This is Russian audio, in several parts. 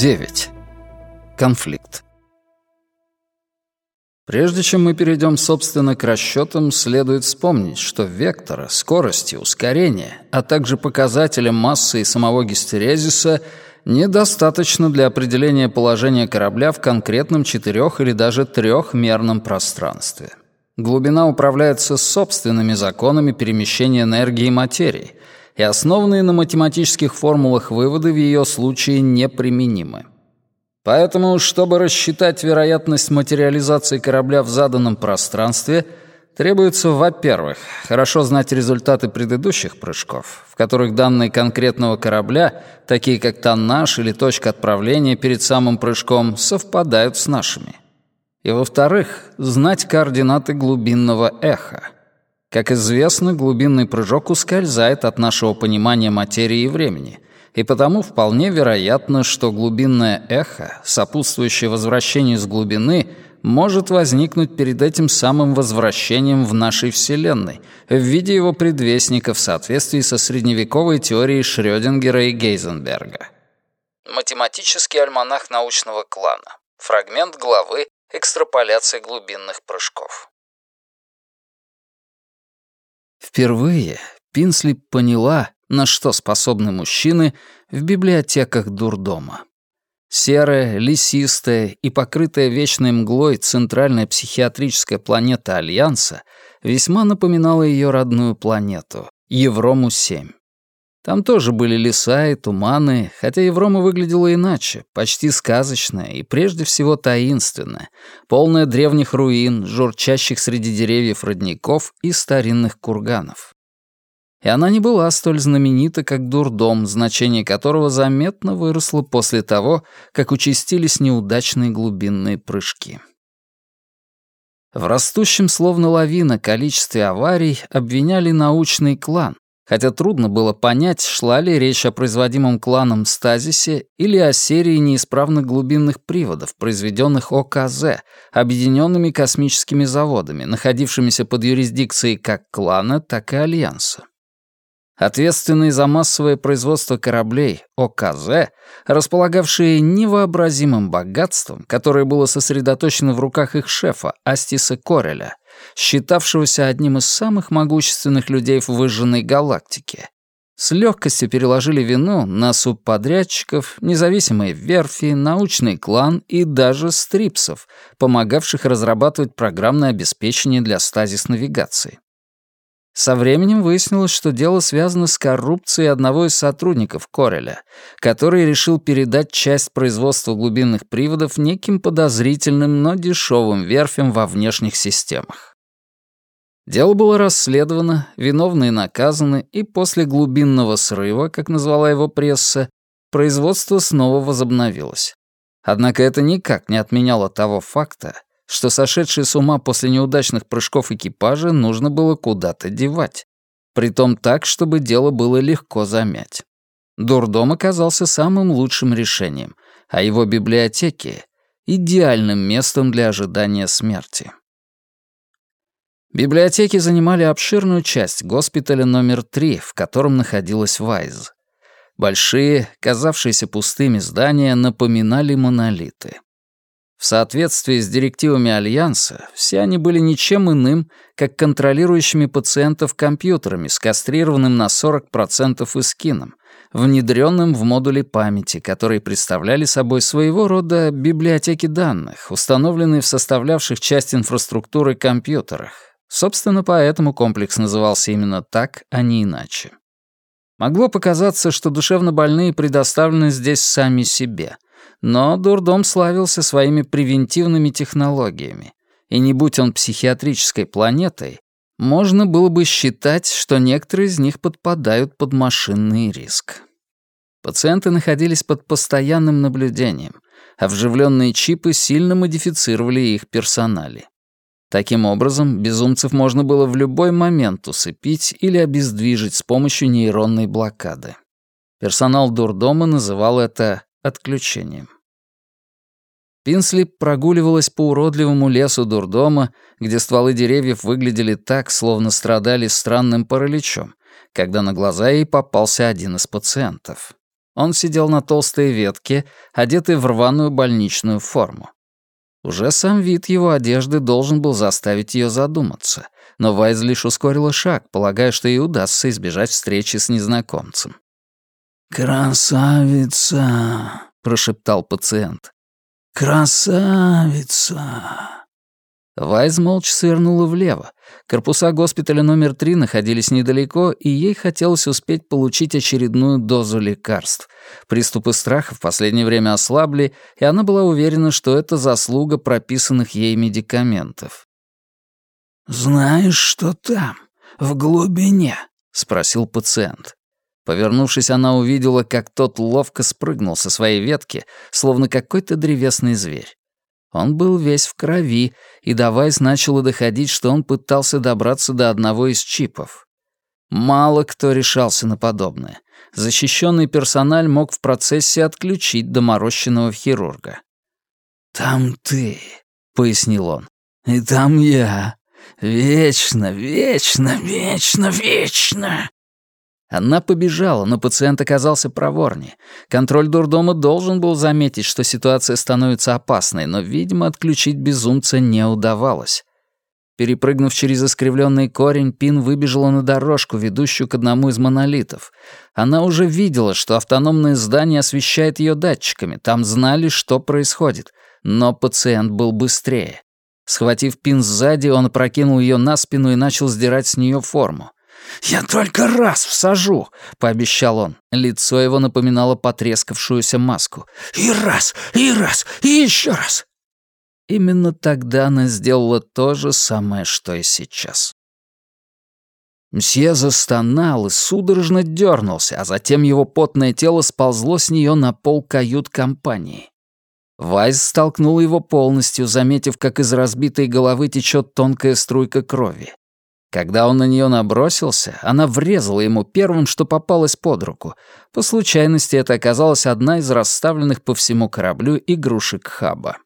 9. Конфликт. Прежде чем мы перейдем, собственно, к расчетам, следует вспомнить, что вектора, скорости, ускорения, а также показателя массы и самого гистерезиса недостаточно для определения положения корабля в конкретном четырех или даже трехмерном пространстве. Глубина управляется собственными законами перемещения энергии и материи, и основанные на математических формулах выводы в ее случае неприменимы. Поэтому, чтобы рассчитать вероятность материализации корабля в заданном пространстве, требуется, во-первых, хорошо знать результаты предыдущих прыжков, в которых данные конкретного корабля, такие как тоннаж или точка отправления перед самым прыжком, совпадают с нашими. И, во-вторых, знать координаты глубинного эха. Как известно, глубинный прыжок ускользает от нашего понимания материи и времени — и потому вполне вероятно, что глубинное эхо, сопутствующее возвращению с глубины, может возникнуть перед этим самым возвращением в нашей Вселенной, в виде его предвестника в соответствии со средневековой теорией Шрёдингера и Гейзенберга. Математический альманах научного клана. Фрагмент главы «Экстраполяция глубинных прыжков». Впервые Пинсли поняла, на что способны мужчины в библиотеках дурдома. Серая, лесистая и покрытая вечной мглой центральная психиатрическая планета Альянса весьма напоминала ее родную планету — Еврому-7. Там тоже были леса и туманы, хотя Еврома выглядела иначе, почти сказочная и прежде всего таинственная, полная древних руин, журчащих среди деревьев родников и старинных курганов и она не была столь знаменита, как дурдом, значение которого заметно выросло после того, как участились неудачные глубинные прыжки. В растущем словно лавина количестве аварий обвиняли научный клан, хотя трудно было понять, шла ли речь о производимом кланом стазисе или о серии неисправных глубинных приводов, произведенных ОКЗ, объединенными космическими заводами, находившимися под юрисдикцией как клана, так и альянса. Ответственные за массовое производство кораблей ОКЗ, располагавшие невообразимым богатством, которое было сосредоточено в руках их шефа Астиса Кореля, считавшегося одним из самых могущественных людей в выжженной галактике, с легкостью переложили вину на субподрядчиков, независимые верфи, научный клан и даже стрипсов, помогавших разрабатывать программное обеспечение для стазис-навигации. Со временем выяснилось, что дело связано с коррупцией одного из сотрудников Кореля, который решил передать часть производства глубинных приводов неким подозрительным, но дешевым верфям во внешних системах. Дело было расследовано, виновные наказаны, и после глубинного срыва, как назвала его пресса, производство снова возобновилось. Однако это никак не отменяло того факта, что сошедшие с ума после неудачных прыжков экипажа нужно было куда-то девать. Притом так, чтобы дело было легко замять. Дурдом оказался самым лучшим решением, а его библиотеки — идеальным местом для ожидания смерти. Библиотеки занимали обширную часть госпиталя номер три, в котором находилась Вайз. Большие, казавшиеся пустыми здания напоминали монолиты. В соответствии с директивами Альянса, все они были ничем иным, как контролирующими пациентов компьютерами с кастрированным на 40% эскином, внедренным в модули памяти, которые представляли собой своего рода библиотеки данных, установленные в составлявших часть инфраструктуры компьютерах. Собственно, поэтому комплекс назывался именно так, а не иначе. Могло показаться, что душевнобольные предоставлены здесь сами себе — но дурдом славился своими превентивными технологиями, и не будь он психиатрической планетой, можно было бы считать, что некоторые из них подпадают под машинный риск. Пациенты находились под постоянным наблюдением, а вживленные чипы сильно модифицировали их персонали. Таким образом, безумцев можно было в любой момент усыпить или обездвижить с помощью нейронной блокады. Персонал дурдома называл это отключением. Пинсли прогуливалась по уродливому лесу дурдома, где стволы деревьев выглядели так, словно страдали странным параличом, когда на глаза ей попался один из пациентов. Он сидел на толстой ветке, одетый в рваную больничную форму. Уже сам вид его одежды должен был заставить ее задуматься, но Вайз лишь ускорила шаг, полагая, что ей удастся избежать встречи с незнакомцем. «Красавица!» — прошептал пациент. «Красавица!» Вайз молча свернула влево. Корпуса госпиталя номер три находились недалеко, и ей хотелось успеть получить очередную дозу лекарств. Приступы страха в последнее время ослабли, и она была уверена, что это заслуга прописанных ей медикаментов. «Знаешь, что там, в глубине?» — спросил пациент. Повернувшись, она увидела, как тот ловко спрыгнул со своей ветки, словно какой-то древесный зверь. Он был весь в крови, и Давайс начало доходить, что он пытался добраться до одного из чипов. Мало кто решался на подобное. Защищенный персональ мог в процессе отключить доморощенного хирурга. «Там ты», — пояснил он, — «и там я. Вечно, вечно, вечно, вечно». Она побежала, но пациент оказался проворнее. Контроль дурдома должен был заметить, что ситуация становится опасной, но, видимо, отключить безумца не удавалось. Перепрыгнув через искривленный корень, Пин выбежала на дорожку, ведущую к одному из монолитов. Она уже видела, что автономное здание освещает ее датчиками, там знали, что происходит. Но пациент был быстрее. Схватив Пин сзади, он опрокинул ее на спину и начал сдирать с нее форму. «Я только раз всажу», — пообещал он. Лицо его напоминало потрескавшуюся маску. «И раз, и раз, и еще раз». Именно тогда она сделала то же самое, что и сейчас. Мсье застонал и судорожно дернулся, а затем его потное тело сползло с нее на пол кают-компании. Вайс столкнул его полностью, заметив, как из разбитой головы течет тонкая струйка крови. Когда он на нее набросился, она врезала ему первым, что попалось под руку. По случайности это оказалась одна из расставленных по всему кораблю игрушек Хаба.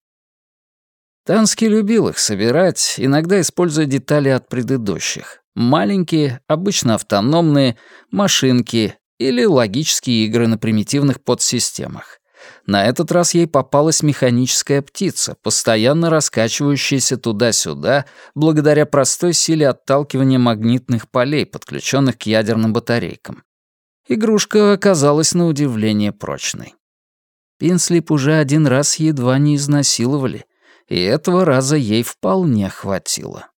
Танский любил их собирать, иногда используя детали от предыдущих. Маленькие, обычно автономные, машинки или логические игры на примитивных подсистемах. На этот раз ей попалась механическая птица, постоянно раскачивающаяся туда-сюда благодаря простой силе отталкивания магнитных полей, подключенных к ядерным батарейкам. Игрушка оказалась на удивление прочной. Пинслип уже один раз едва не изнасиловали, и этого раза ей вполне хватило.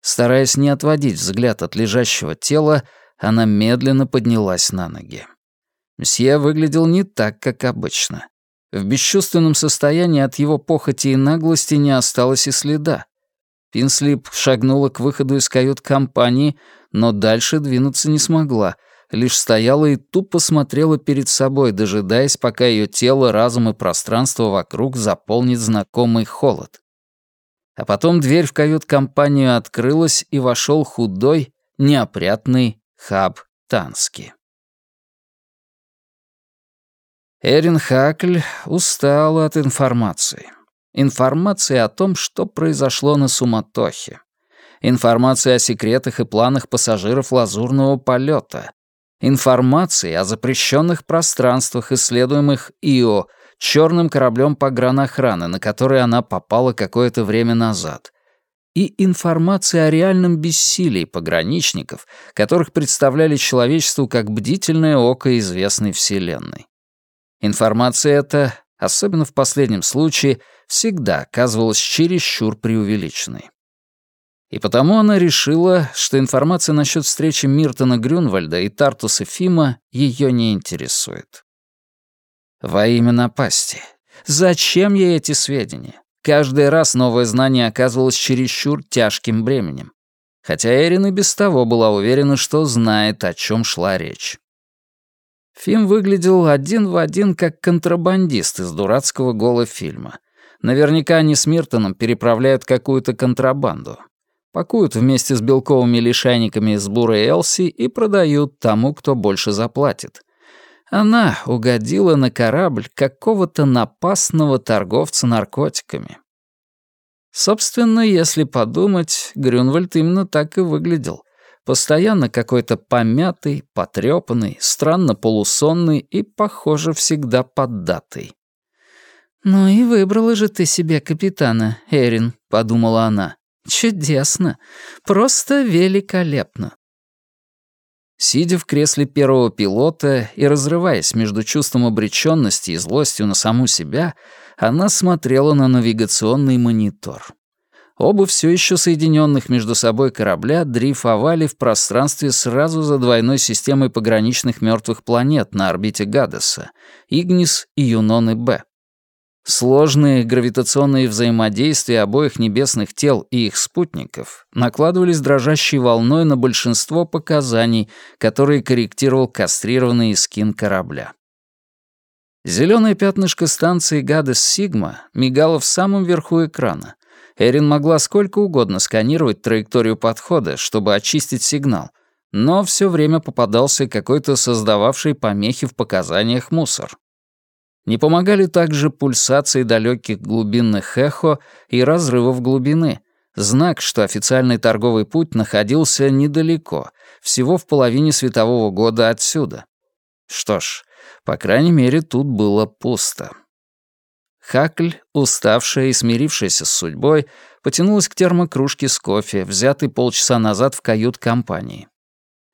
Стараясь не отводить взгляд от лежащего тела, она медленно поднялась на ноги. Мсье выглядел не так, как обычно. В бесчувственном состоянии от его похоти и наглости не осталось и следа. Пинслип шагнула к выходу из кают-компании, но дальше двинуться не смогла, лишь стояла и тупо смотрела перед собой, дожидаясь, пока ее тело, разум и пространство вокруг заполнит знакомый холод. А потом дверь в кают-компанию открылась, и вошел худой, неопрятный Хаб Тански. Эрин Хакль устала от информации. Информации о том, что произошло на суматохе. Информации о секретах и планах пассажиров лазурного полета. Информации о запрещенных пространствах, исследуемых ИО, черным кораблем погранохраны, на который она попала какое-то время назад. И информации о реальном бессилии пограничников, которых представляли человечеству как бдительное око известной Вселенной. Информация эта, особенно в последнем случае, всегда оказывалась чересчур преувеличенной. И потому она решила, что информация насчет встречи Миртона Грюнвальда и Тартуса Фима ее не интересует. Во имя напасти. Зачем ей эти сведения? Каждый раз новое знание оказывалось чересчур тяжким бременем. Хотя Эрин и без того была уверена, что знает, о чем шла речь. Фим выглядел один в один как контрабандист из дурацкого голофильма. Наверняка они с Миртоном переправляют какую-то контрабанду. Пакуют вместе с белковыми лишайниками из буры Элси и продают тому, кто больше заплатит. Она угодила на корабль какого-то напасного торговца наркотиками. Собственно, если подумать, Грюнвальд именно так и выглядел. Постоянно какой-то помятый, потрепанный, странно полусонный и, похоже, всегда поддатый. «Ну и выбрала же ты себе капитана, Эрин», — подумала она. «Чудесно. Просто великолепно». Сидя в кресле первого пилота и разрываясь между чувством обреченности и злостью на саму себя, она смотрела на навигационный монитор. Оба все еще соединенных между собой корабля дрейфовали в пространстве сразу за двойной системой пограничных мертвых планет на орбите Гадеса — Игнис и Юноны-Б. Сложные гравитационные взаимодействия обоих небесных тел и их спутников накладывались дрожащей волной на большинство показаний, которые корректировал кастрированный скин корабля. Зеленое пятнышко станции Гадес-Сигма мигало в самом верху экрана. Эрин могла сколько угодно сканировать траекторию подхода, чтобы очистить сигнал, но все время попадался какой-то создававший помехи в показаниях мусор. Не помогали также пульсации далеких глубинных эхо и разрывов глубины, знак, что официальный торговый путь находился недалеко, всего в половине светового года отсюда. Что ж, по крайней мере, тут было пусто. Хакль, уставшая и смирившаяся с судьбой, потянулась к термокружке с кофе, взятой полчаса назад в кают-компании.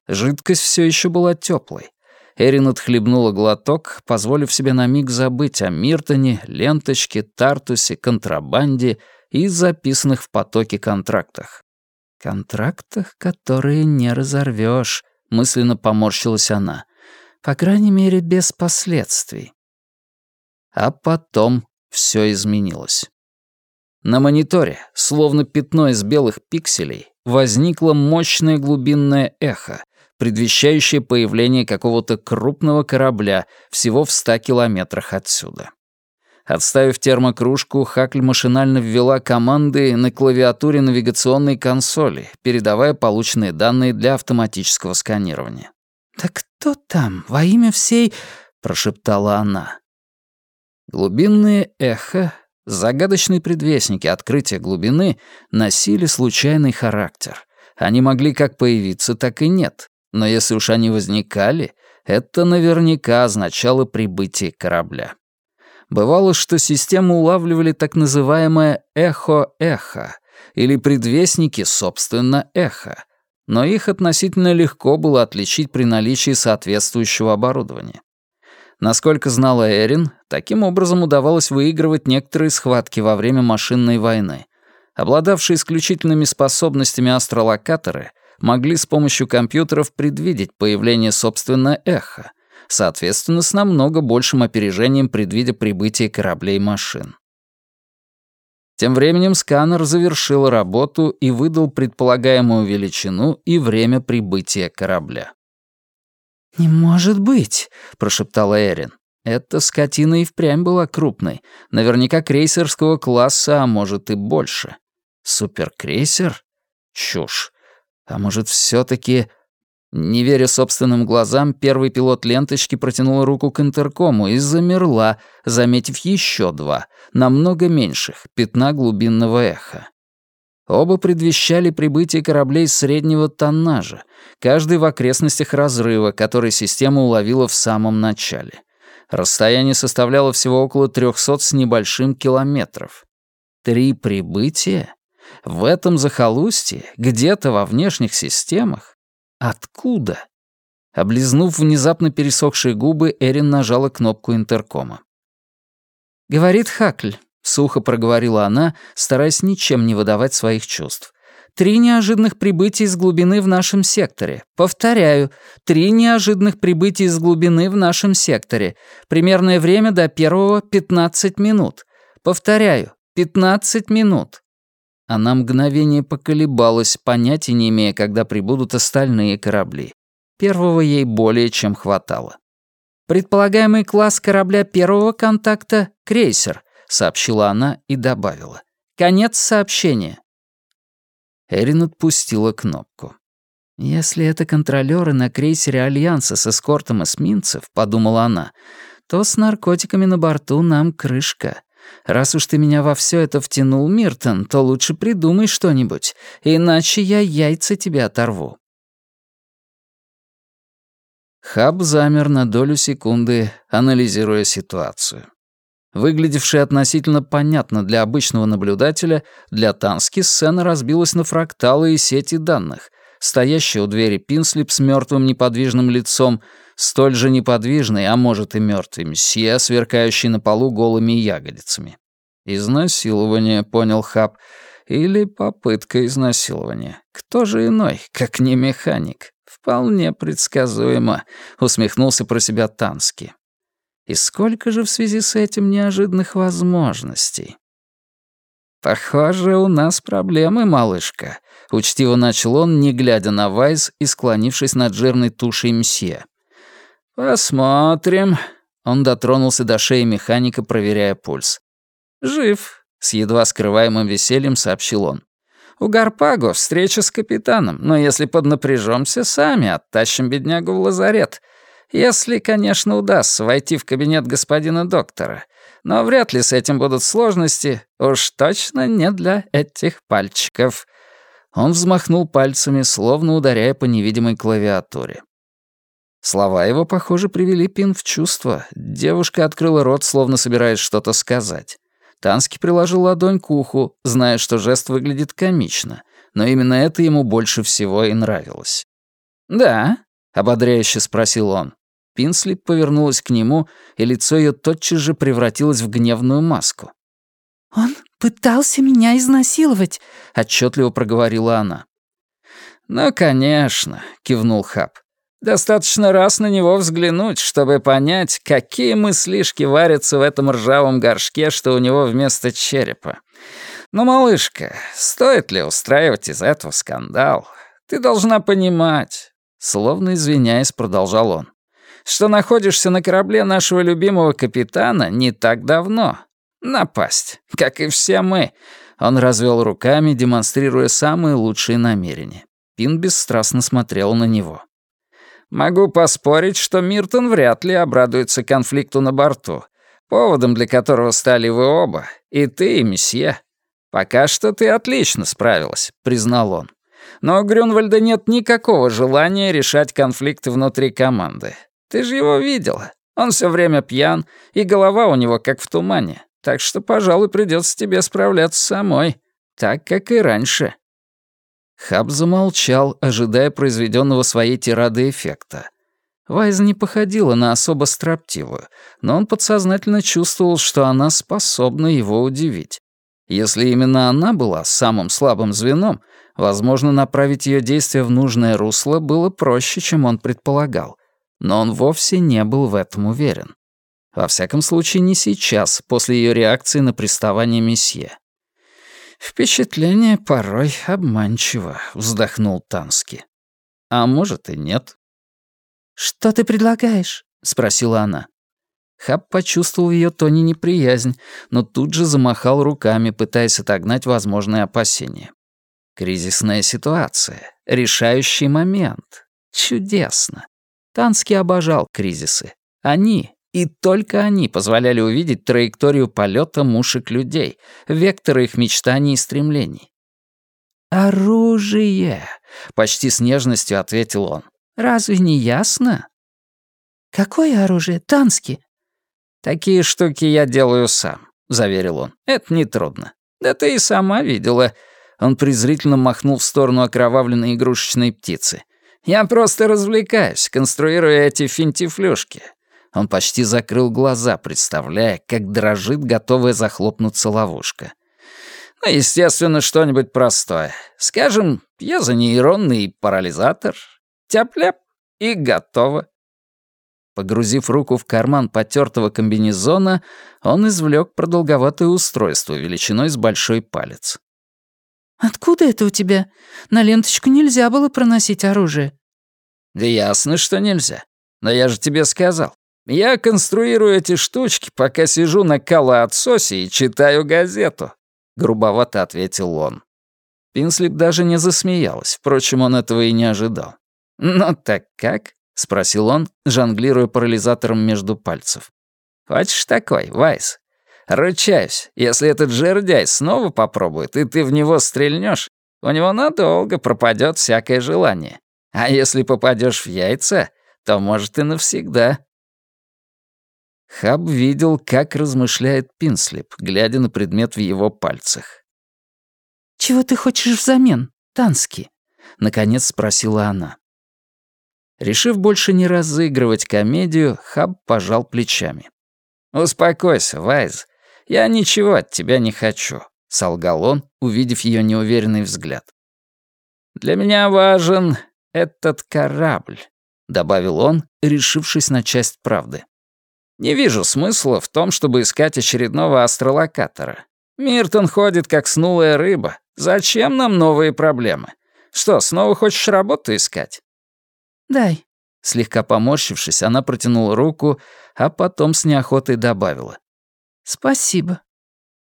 Жидкость все еще была теплой. Эрин отхлебнула глоток, позволив себе на миг забыть о Миртоне, ленточке, Тартусе, контрабанде и записанных в потоке контрактах. «Контрактах, которые не разорвешь», — мысленно поморщилась она. «По крайней мере, без последствий». А потом все изменилось. На мониторе, словно пятно из белых пикселей, возникло мощное глубинное эхо, предвещающее появление какого-то крупного корабля всего в ста километрах отсюда. Отставив термокружку, Хакль машинально ввела команды на клавиатуре навигационной консоли, передавая полученные данные для автоматического сканирования. «Да кто там? Во имя всей...» — прошептала она. Глубинные эхо, загадочные предвестники открытия глубины носили случайный характер. Они могли как появиться, так и нет. Но если уж они возникали, это наверняка означало прибытие корабля. Бывало, что систему улавливали так называемое «эхо-эхо» или предвестники, собственно, эхо, но их относительно легко было отличить при наличии соответствующего оборудования. Насколько знала Эрин, таким образом удавалось выигрывать некоторые схватки во время машинной войны. Обладавшие исключительными способностями астролокаторы могли с помощью компьютеров предвидеть появление собственно эхо, соответственно, с намного большим опережением предвидя прибытие кораблей машин. Тем временем сканер завершил работу и выдал предполагаемую величину и время прибытия корабля. «Не может быть!» — прошептала Эрин. Эта скотина и впрямь была крупной, наверняка крейсерского класса, а может и больше. Суперкрейсер? Чушь. А может, все таки Не веря собственным глазам, первый пилот ленточки протянула руку к интеркому и замерла, заметив еще два, намного меньших, пятна глубинного эха. Оба предвещали прибытие кораблей среднего тоннажа, каждый в окрестностях разрыва, который система уловила в самом начале. Расстояние составляло всего около 300 с небольшим километров. Три прибытия? В этом захолустье, где-то во внешних системах? Откуда? Облизнув внезапно пересохшие губы, Эрин нажала кнопку интеркома. «Говорит Хакль», — сухо проговорила она, стараясь ничем не выдавать своих чувств. «Три неожиданных прибытия из глубины в нашем секторе. Повторяю, три неожиданных прибытия из глубины в нашем секторе. Примерное время до первого — 15 минут. Повторяю, 15 минут». Она мгновение поколебалась, понятия не имея, когда прибудут остальные корабли. Первого ей более чем хватало. «Предполагаемый класс корабля первого контакта — крейсер», — сообщила она и добавила. «Конец сообщения». Эрин отпустила кнопку. «Если это контролёры на крейсере Альянса с эскортом эсминцев», — подумала она, «то с наркотиками на борту нам крышка. Раз уж ты меня во все это втянул, Миртон, то лучше придумай что-нибудь, иначе я яйца тебе оторву». Хаб замер на долю секунды, анализируя ситуацию. Выглядевшая относительно понятно для обычного наблюдателя, для Тански сцена разбилась на фракталы и сети данных. Стоящая у двери Пинслип с мертвым неподвижным лицом, столь же неподвижный, а может и мертвый месье, сверкающий на полу голыми ягодицами. «Изнасилование», — понял Хаб, — «или попытка изнасилования. Кто же иной, как не механик?» «Вполне предсказуемо», — усмехнулся про себя Тански. «И сколько же в связи с этим неожиданных возможностей?» «Похоже, у нас проблемы, малышка», — учтиво начал он, не глядя на Вайс и склонившись над жирной тушей мсье. «Посмотрим». Он дотронулся до шеи механика, проверяя пульс. «Жив», — с едва скрываемым весельем сообщил он. У Гарпаго встреча с капитаном, но если поднапряжемся, сами оттащим беднягу в лазарет. Если, конечно, удастся войти в кабинет господина доктора. Но вряд ли с этим будут сложности, уж точно не для этих пальчиков». Он взмахнул пальцами, словно ударяя по невидимой клавиатуре. Слова его, похоже, привели Пин в чувство. Девушка открыла рот, словно собираясь что-то сказать. Танский приложил ладонь к уху, зная, что жест выглядит комично, но именно это ему больше всего и нравилось. «Да?» — ободряюще спросил он. Пинслип повернулась к нему, и лицо ее тотчас же превратилось в гневную маску. «Он пытался меня изнасиловать», — отчетливо проговорила она. «Ну, конечно», — кивнул Хаб. Достаточно раз на него взглянуть, чтобы понять, какие мыслишки варятся в этом ржавом горшке, что у него вместо черепа. Но, малышка, стоит ли устраивать из этого скандал? Ты должна понимать, словно извиняясь, продолжал он, что находишься на корабле нашего любимого капитана не так давно. Напасть, как и все мы. Он развел руками, демонстрируя самые лучшие намерения. Пин бесстрастно смотрел на него. Могу поспорить, что Миртон вряд ли обрадуется конфликту на борту, поводом для которого стали вы оба, и ты, и месье. Пока что ты отлично справилась, признал он. Но у Грюнвальда нет никакого желания решать конфликты внутри команды. Ты же его видела. Он все время пьян, и голова у него как в тумане. Так что, пожалуй, придется тебе справляться самой, так как и раньше. Хаб замолчал, ожидая произведенного своей тирады эффекта. Вайз не походила на особо строптивую, но он подсознательно чувствовал, что она способна его удивить. Если именно она была самым слабым звеном, возможно, направить ее действия в нужное русло было проще, чем он предполагал. Но он вовсе не был в этом уверен. Во всяком случае, не сейчас, после ее реакции на приставание месье. «Впечатление порой обманчиво», — вздохнул Тански. «А может и нет». «Что ты предлагаешь?» — спросила она. Хаб почувствовал в ее тоне неприязнь, но тут же замахал руками, пытаясь отогнать возможные опасения. Кризисная ситуация, решающий момент. Чудесно. Танский обожал кризисы. Они и только они позволяли увидеть траекторию полета мушек людей, векторы их мечтаний и стремлений. «Оружие!» — почти с нежностью ответил он. «Разве не ясно?» «Какое оружие? Тански?» «Такие штуки я делаю сам», — заверил он. «Это нетрудно. Да ты и сама видела». Он презрительно махнул в сторону окровавленной игрушечной птицы. «Я просто развлекаюсь, конструируя эти финтифлюшки. Он почти закрыл глаза, представляя, как дрожит готовая захлопнуться ловушка. Ну, естественно, что-нибудь простое. Скажем, пьезонейронный парализатор. Тяп-ляп, и готово. Погрузив руку в карман потертого комбинезона, он извлек продолговатое устройство величиной с большой палец. «Откуда это у тебя? На ленточку нельзя было проносить оружие». «Да ясно, что нельзя. Но я же тебе сказал. Я конструирую эти штучки, пока сижу на кала-отсосе и читаю газету», — грубовато ответил он. Пинслип даже не засмеялась, впрочем, он этого и не ожидал. «Ну так как?» — спросил он, жонглируя парализатором между пальцев. «Хочешь такой, Вайс? Ручаюсь, если этот жердяй снова попробует, и ты в него стрельнешь, у него надолго пропадет всякое желание. А если попадешь в яйца, то, может, и навсегда». Хаб видел, как размышляет Пинслип, глядя на предмет в его пальцах. «Чего ты хочешь взамен, Тански?» — наконец спросила она. Решив больше не разыгрывать комедию, Хаб пожал плечами. «Успокойся, Вайз. Я ничего от тебя не хочу», — солгал он, увидев ее неуверенный взгляд. «Для меня важен этот корабль», — добавил он, решившись на часть правды. «Не вижу смысла в том, чтобы искать очередного астролокатора. Миртон ходит, как снулая рыба. Зачем нам новые проблемы? Что, снова хочешь работу искать?» «Дай». Слегка поморщившись, она протянула руку, а потом с неохотой добавила. «Спасибо».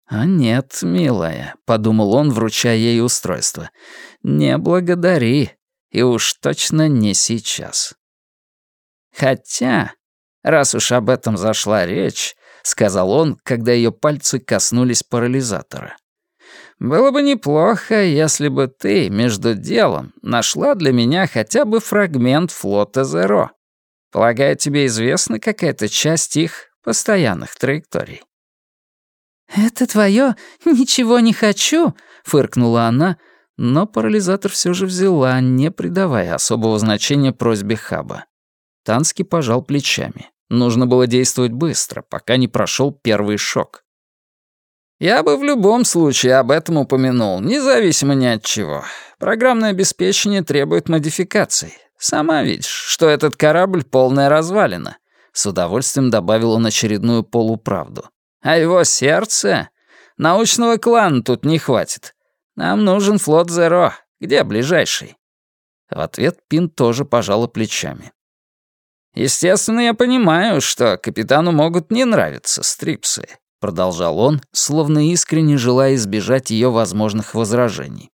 «А нет, милая», — подумал он, вручая ей устройство. «Не благодари, и уж точно не сейчас». «Хотя, раз уж об этом зашла речь», — сказал он, когда ее пальцы коснулись парализатора. «Было бы неплохо, если бы ты, между делом, нашла для меня хотя бы фрагмент флота Зеро. Полагаю, тебе известна какая-то часть их постоянных траекторий». «Это твое «ничего не хочу», — фыркнула она, но парализатор все же взяла, не придавая особого значения просьбе Хаба. Танский пожал плечами. Нужно было действовать быстро, пока не прошел первый шок. «Я бы в любом случае об этом упомянул, независимо ни от чего. Программное обеспечение требует модификаций. Сама видишь, что этот корабль — полная развалина». С удовольствием добавил он очередную полуправду. А его сердце? Научного клана тут не хватит. Нам нужен флот Зеро. Где ближайший?» В ответ Пин тоже пожала плечами. «Естественно, я понимаю, что капитану могут не нравиться стрипсы», продолжал он, словно искренне желая избежать ее возможных возражений.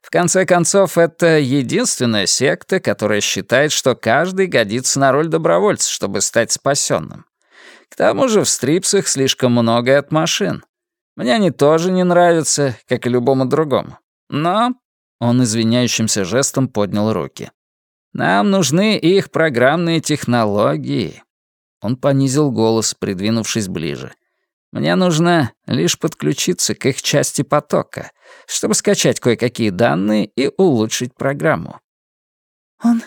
В конце концов, это единственная секта, которая считает, что каждый годится на роль добровольца, чтобы стать спасенным. К тому же в стрипсах слишком много от машин. Мне они тоже не нравятся, как и любому другому. Но...» Он извиняющимся жестом поднял руки. «Нам нужны их программные технологии». Он понизил голос, придвинувшись ближе. «Мне нужно лишь подключиться к их части потока, чтобы скачать кое-какие данные и улучшить программу». «Он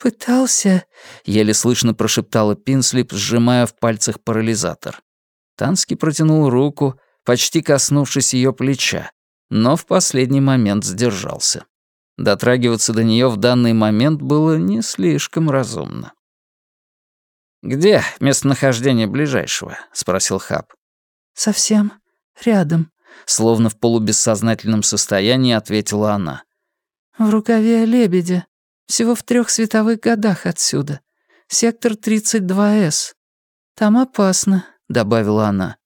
«Пытался...» — еле слышно прошептала Пинслип, сжимая в пальцах парализатор. Танский протянул руку, почти коснувшись ее плеча, но в последний момент сдержался. Дотрагиваться до нее в данный момент было не слишком разумно. «Где местонахождение ближайшего?» — спросил Хаб. «Совсем рядом», — словно в полубессознательном состоянии ответила она. «В рукаве лебедя. Всего в трех световых годах отсюда. Сектор 32С. Там опасно», — добавила она.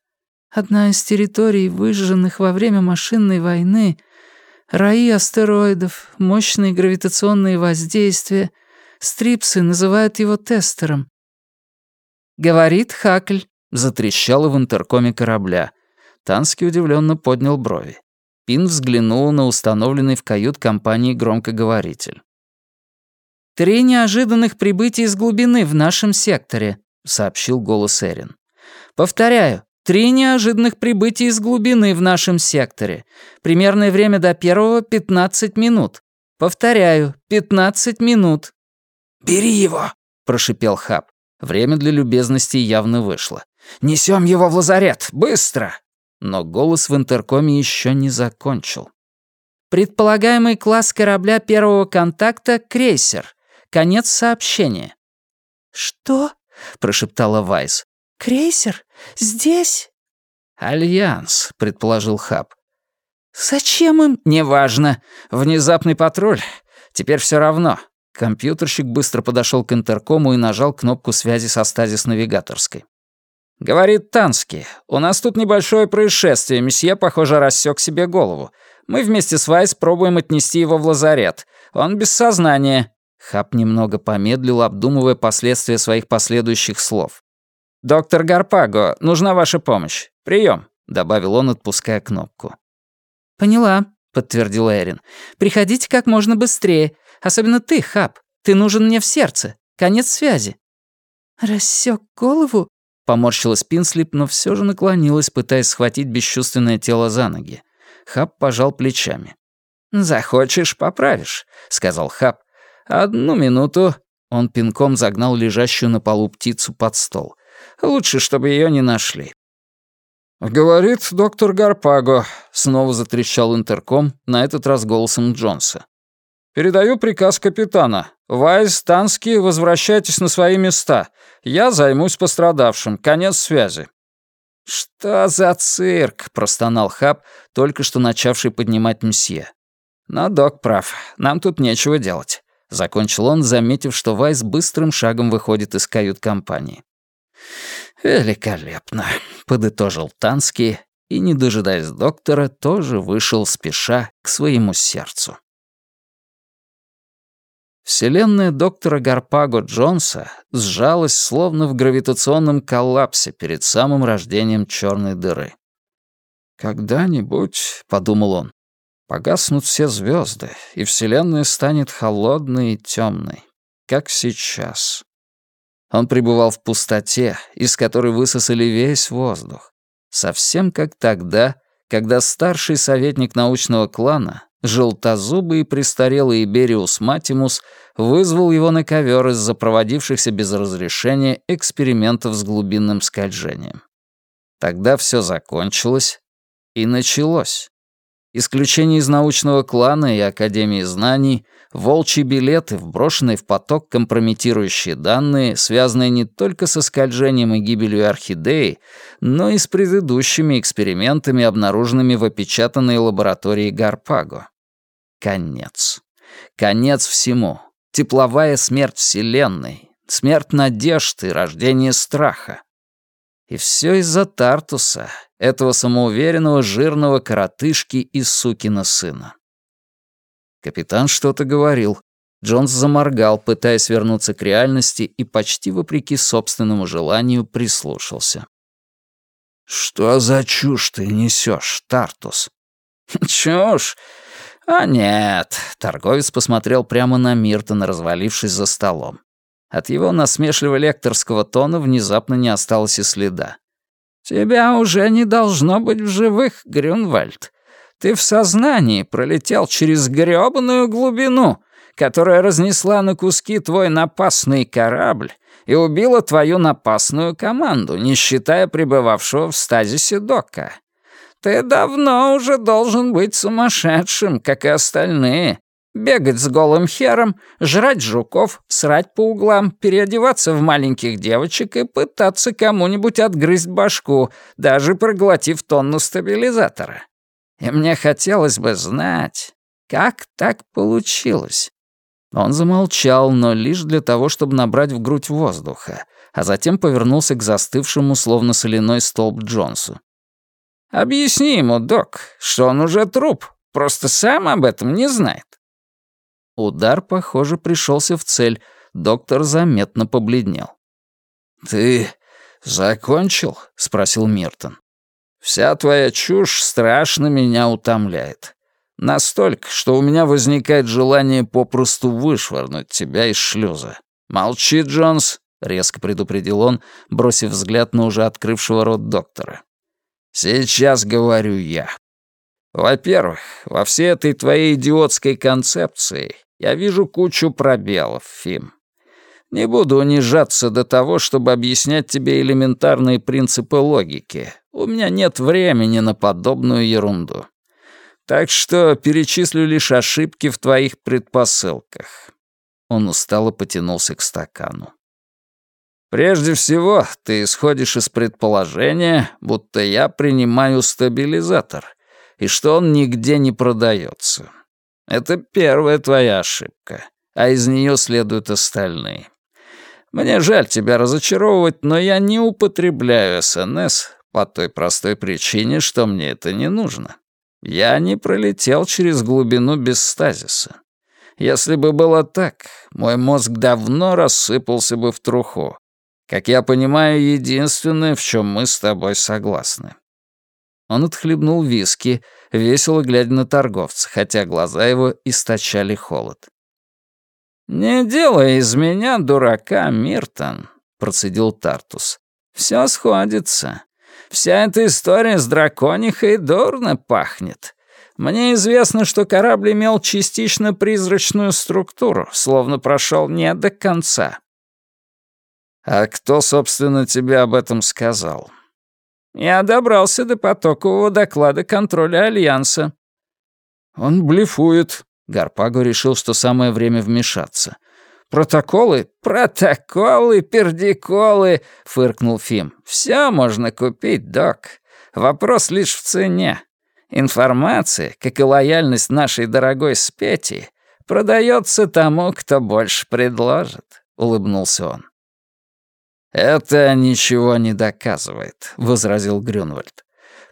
«Одна из территорий, выжженных во время машинной войны, раи астероидов, мощные гравитационные воздействия. Стрипсы называют его тестером». «Говорит Хакль», — затрещало в интеркоме корабля. Танский удивленно поднял брови. Пин взглянул на установленный в кают-компании громкоговоритель. «Три неожиданных прибытия из глубины в нашем секторе», — сообщил голос Эрин. «Повторяю, три неожиданных прибытия из глубины в нашем секторе. Примерное время до первого — 15 минут. Повторяю, 15 минут». «Бери его», — прошипел Хаб. Время для любезности явно вышло. «Несем его в лазарет! Быстро!» Но голос в интеркоме еще не закончил. «Предполагаемый класс корабля первого контакта — крейсер. Конец сообщения». «Что?» — прошептала Вайс. «Крейсер? Здесь?» «Альянс», — предположил Хаб. «Зачем им?» «Неважно. Внезапный патруль. Теперь все равно». Компьютерщик быстро подошел к интеркому и нажал кнопку связи со стазис-навигаторской. «Говорит Тански, у нас тут небольшое происшествие, месье, похоже, рассек себе голову. Мы вместе с Вайс пробуем отнести его в лазарет. Он без сознания. Хаб немного помедлил, обдумывая последствия своих последующих слов. «Доктор Гарпаго, нужна ваша помощь. Прием», — добавил он, отпуская кнопку. «Поняла», — подтвердил Эрин. «Приходите как можно быстрее. Особенно ты, Хаб. Ты нужен мне в сердце. Конец связи». «Рассек голову?» — поморщилась Пинслип, но все же наклонилась, пытаясь схватить бесчувственное тело за ноги. Хаб пожал плечами. «Захочешь — поправишь», — сказал Хаб. «Одну минуту». Он пинком загнал лежащую на полу птицу под стол. «Лучше, чтобы ее не нашли». «Говорит доктор Гарпаго», — снова затрещал интерком, на этот раз голосом Джонса. «Передаю приказ капитана. Вайс, Танский, возвращайтесь на свои места. Я займусь пострадавшим. Конец связи». «Что за цирк?» — простонал Хаб, только что начавший поднимать мсье. «Но док прав. Нам тут нечего делать», — закончил он, заметив, что Вайс быстрым шагом выходит из кают-компании. «Великолепно», — подытожил Танский и, не дожидаясь доктора, тоже вышел спеша к своему сердцу. Вселенная доктора Гарпаго Джонса сжалась словно в гравитационном коллапсе перед самым рождением черной дыры. «Когда-нибудь», — подумал он, — «погаснут все звезды, и Вселенная станет холодной и темной, как сейчас». Он пребывал в пустоте, из которой высосали весь воздух. Совсем как тогда, когда старший советник научного клана, желтозубый и престарелый Ибериус Матимус, вызвал его на ковер из-за проводившихся без разрешения экспериментов с глубинным скольжением. Тогда все закончилось и началось. Исключение из научного клана и Академии знаний, волчьи билеты, вброшенные в поток компрометирующие данные, связанные не только со скольжением и гибелью орхидеи, но и с предыдущими экспериментами, обнаруженными в опечатанной лаборатории Гарпаго. Конец. Конец всему. Тепловая смерть Вселенной, смерть надежды, рождение страха. И все из-за Тартуса, этого самоуверенного жирного коротышки и сукина сына. Капитан что-то говорил. Джонс заморгал, пытаясь вернуться к реальности, и почти вопреки собственному желанию прислушался. «Что за чушь ты несешь, Тартус?» «Чушь? А нет», — торговец посмотрел прямо на Миртона, развалившись за столом. От его насмешливо-лекторского тона внезапно не осталось и следа. «Тебя уже не должно быть в живых, Грюнвальд. Ты в сознании пролетел через грёбаную глубину, которая разнесла на куски твой напасный корабль и убила твою напасную команду, не считая пребывавшего в стазисе Дока. Ты давно уже должен быть сумасшедшим, как и остальные, Бегать с голым хером, жрать жуков, срать по углам, переодеваться в маленьких девочек и пытаться кому-нибудь отгрызть башку, даже проглотив тонну стабилизатора. И мне хотелось бы знать, как так получилось. Он замолчал, но лишь для того, чтобы набрать в грудь воздуха, а затем повернулся к застывшему, словно соляной столб Джонсу. «Объясни ему, док, что он уже труп, просто сам об этом не знает». Удар, похоже, пришелся в цель. Доктор заметно побледнел. «Ты закончил?» — спросил Миртон. «Вся твоя чушь страшно меня утомляет. Настолько, что у меня возникает желание попросту вышвырнуть тебя из шлюза. Молчи, Джонс!» — резко предупредил он, бросив взгляд на уже открывшего рот доктора. «Сейчас говорю я. Во-первых, во всей этой твоей идиотской концепции я вижу кучу пробелов, Фим. Не буду унижаться до того, чтобы объяснять тебе элементарные принципы логики. У меня нет времени на подобную ерунду. Так что перечислю лишь ошибки в твоих предпосылках». Он устало потянулся к стакану. «Прежде всего, ты исходишь из предположения, будто я принимаю стабилизатор, и что он нигде не продается. Это первая твоя ошибка, а из нее следуют остальные. Мне жаль тебя разочаровывать, но я не употребляю СНС по той простой причине, что мне это не нужно. Я не пролетел через глубину без стазиса. Если бы было так, мой мозг давно рассыпался бы в труху. Как я понимаю, единственное, в чем мы с тобой согласны. Он отхлебнул виски, весело глядя на торговца, хотя глаза его источали холод. «Не делай из меня дурака, Миртон», — процедил Тартус. «Все сходится. Вся эта история с драконихой дурно пахнет. Мне известно, что корабль имел частично призрачную структуру, словно прошел не до конца». «А кто, собственно, тебе об этом сказал?» «Я добрался до потокового доклада контроля Альянса». «Он блефует», Гарпаго решил, что самое время вмешаться. «Протоколы? Протоколы, пердиколы!» — фыркнул Фим. «Все можно купить, док. Вопрос лишь в цене. Информация, как и лояльность нашей дорогой Спети, продается тому, кто больше предложит», — улыбнулся он. «Это ничего не доказывает», — возразил Грюнвальд.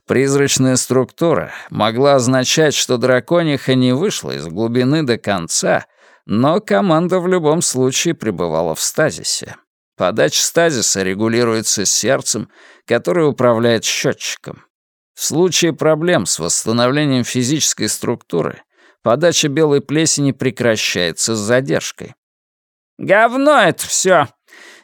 Призрачная структура могла означать, что дракониха не вышла из глубины до конца, но команда в любом случае пребывала в стазисе. Подача стазиса регулируется сердцем, которое управляет счетчиком. В случае проблем с восстановлением физической структуры подача белой плесени прекращается с задержкой. «Говно это все!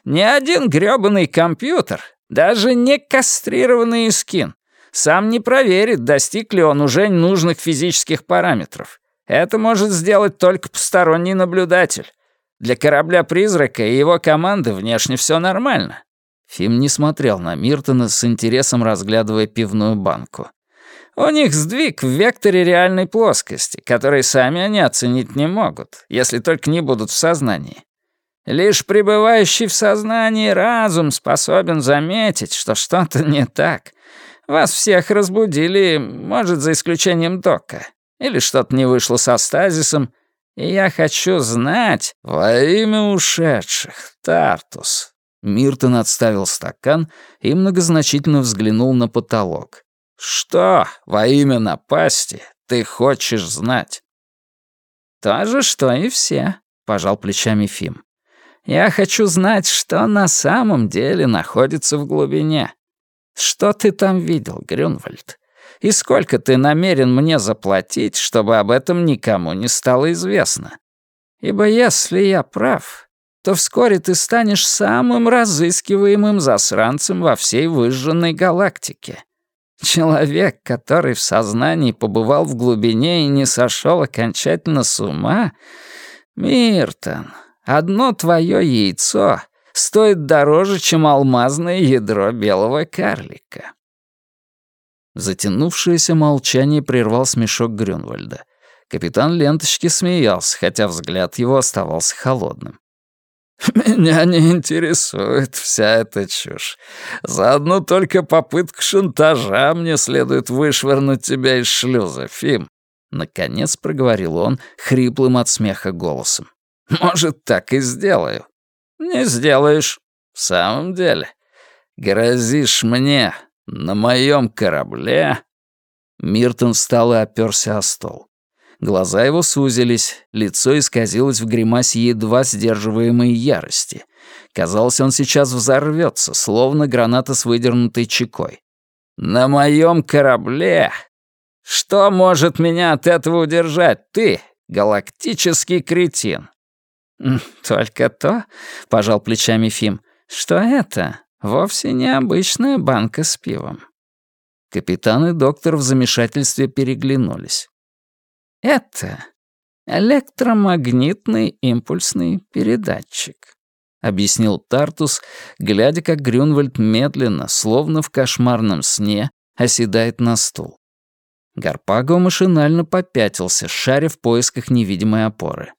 Ни один грёбаный компьютер, даже не кастрированный скин, сам не проверит, достиг ли он уже нужных физических параметров. Это может сделать только посторонний наблюдатель. Для корабля-призрака и его команды внешне все нормально». Фим не смотрел на Миртона с интересом, разглядывая пивную банку. «У них сдвиг в векторе реальной плоскости, который сами они оценить не могут, если только не будут в сознании. Лишь пребывающий в сознании разум способен заметить, что что-то не так, вас всех разбудили, может, за исключением Дока. Или что-то не вышло со стазисом. И я хочу знать во имя ушедших, Тартус». Миртон отставил стакан и многозначительно взглянул на потолок. «Что во имя напасти ты хочешь знать?» «То же, что и все», — пожал плечами Фим. «Я хочу знать, что на самом деле находится в глубине. Что ты там видел, Грюнвальд? И сколько ты намерен мне заплатить, чтобы об этом никому не стало известно? Ибо если я прав, то вскоре ты станешь самым разыскиваемым засранцем во всей выжженной галактике. Человек, который в сознании побывал в глубине и не сошел окончательно с ума... Миртон, одно твое яйцо стоит дороже, чем алмазное ядро белого карлика. Затянувшееся молчание прервал смешок Грюнвальда. Капитан ленточки смеялся, хотя взгляд его оставался холодным. «Меня не интересует вся эта чушь. За одну только попытку шантажа мне следует вышвырнуть тебя из шлюза, Фим». Наконец проговорил он хриплым от смеха голосом. «Может, так и сделаю. «Не сделаешь. В самом деле. Грозишь мне на моем корабле?» Миртон встал и оперся о стол. Глаза его сузились, лицо исказилось в гримасе едва сдерживаемой ярости. Казалось, он сейчас взорвется, словно граната с выдернутой чекой. «На моем корабле? Что может меня от этого удержать, ты, галактический кретин? «Только то», — пожал плечами Фим, — «что это вовсе не обычная банка с пивом». Капитан и доктор в замешательстве переглянулись. «Это электромагнитный импульсный передатчик», — объяснил Тартус, глядя, как Грюнвальд медленно, словно в кошмарном сне, оседает на стул. Гарпаго машинально попятился, шаря в поисках невидимой опоры.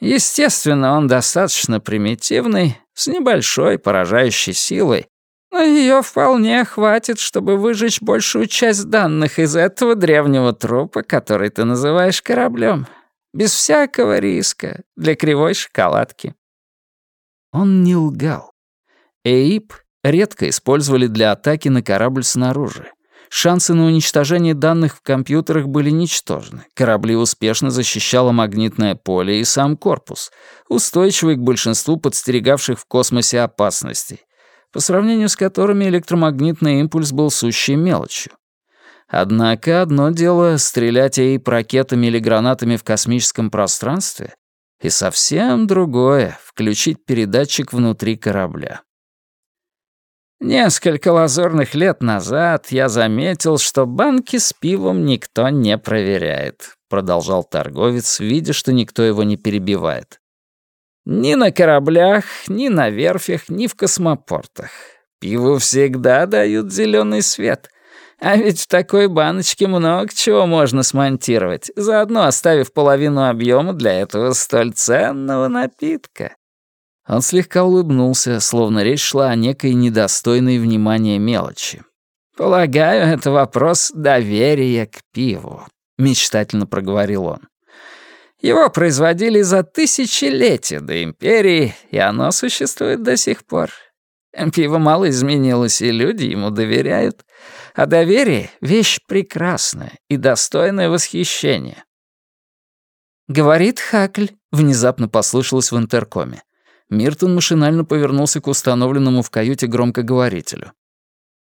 Естественно, он достаточно примитивный, с небольшой поражающей силой, но ее вполне хватит, чтобы выжечь большую часть данных из этого древнего трупа, который ты называешь кораблем, без всякого риска для кривой шоколадки. Он не лгал. ЭИП редко использовали для атаки на корабль снаружи. Шансы на уничтожение данных в компьютерах были ничтожны. Корабли успешно защищало магнитное поле и сам корпус, устойчивый к большинству подстерегавших в космосе опасностей, по сравнению с которыми электромагнитный импульс был сущей мелочью. Однако одно дело — стрелять ей ракетами или гранатами в космическом пространстве, И совсем другое — включить передатчик внутри корабля. Несколько лазурных лет назад я заметил, что банки с пивом никто не проверяет, продолжал торговец, видя, что никто его не перебивает. Ни на кораблях, ни на верфях, ни в космопортах. Пиву всегда дают зеленый свет. А ведь в такой баночке много чего можно смонтировать, заодно оставив половину объема для этого столь ценного напитка. Он слегка улыбнулся, словно речь шла о некой недостойной внимания мелочи. «Полагаю, это вопрос доверия к пиву», — мечтательно проговорил он. «Его производили за тысячелетия до Империи, и оно существует до сих пор. Пиво мало изменилось, и люди ему доверяют. А доверие — вещь прекрасная и достойная восхищения». «Говорит Хакль», — внезапно послышалось в интеркоме. Миртон машинально повернулся к установленному в каюте громкоговорителю.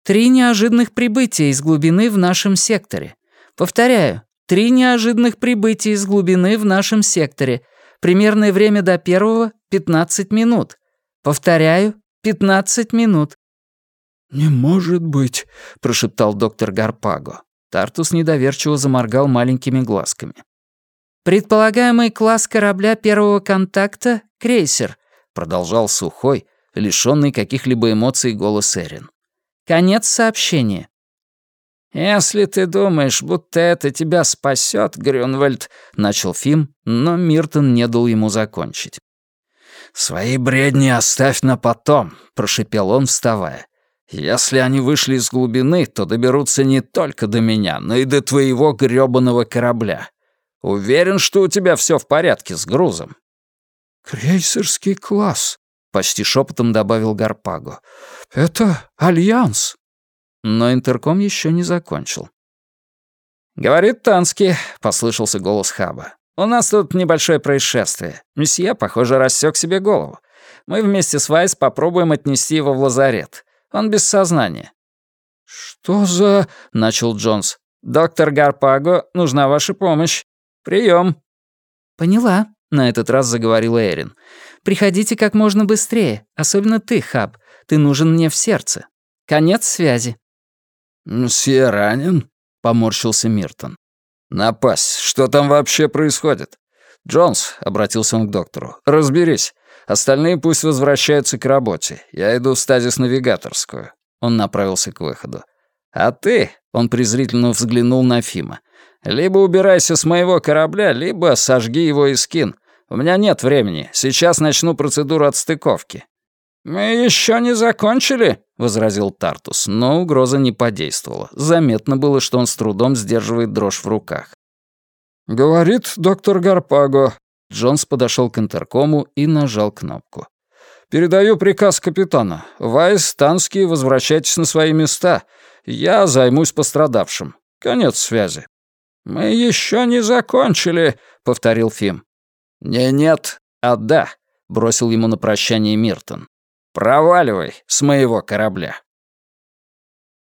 «Три неожиданных прибытия из глубины в нашем секторе. Повторяю, три неожиданных прибытия из глубины в нашем секторе. Примерное время до первого — 15 минут. Повторяю, 15 минут». «Не может быть», — прошептал доктор Гарпаго. Тартус недоверчиво заморгал маленькими глазками. «Предполагаемый класс корабля первого контакта — крейсер. Продолжал сухой, лишённый каких-либо эмоций голос Эрин. «Конец сообщения». «Если ты думаешь, будто это тебя спасет, Грюнвальд», — начал Фим, но Миртон не дал ему закончить. «Свои бредни оставь на потом», — прошипел он, вставая. «Если они вышли из глубины, то доберутся не только до меня, но и до твоего грёбаного корабля. Уверен, что у тебя все в порядке с грузом». «Крейсерский класс», — почти шепотом добавил Гарпаго. «Это Альянс». Но интерком еще не закончил. «Говорит Тански», — послышался голос Хаба. «У нас тут небольшое происшествие. Месье, похоже, рассек себе голову. Мы вместе с Вайс попробуем отнести его в лазарет. Он без сознания». «Что за...» — начал Джонс. «Доктор Гарпаго, нужна ваша помощь. Прием. «Поняла», на этот раз заговорила Эрин. «Приходите как можно быстрее, особенно ты, Хаб. Ты нужен мне в сердце. Конец связи». «Мсье ранен?» — поморщился Миртон. «Напасть. Что там вообще происходит?» «Джонс», — обратился он к доктору, — «разберись. Остальные пусть возвращаются к работе. Я иду в стазис-навигаторскую». Он направился к выходу. «А ты», — он презрительно взглянул на Фима, — «либо убирайся с моего корабля, либо сожги его и скин. У меня нет времени. Сейчас начну процедуру отстыковки». «Мы еще не закончили», — возразил Тартус, но угроза не подействовала. Заметно было, что он с трудом сдерживает дрожь в руках. «Говорит доктор Гарпаго». Джонс подошел к интеркому и нажал кнопку. «Передаю приказ капитана. Вайс, Танский, возвращайтесь на свои места. Я займусь пострадавшим. Конец связи». «Мы еще не закончили», — повторил Фим. «Не нет, а да», — бросил ему на прощание Миртон. «Проваливай с моего корабля».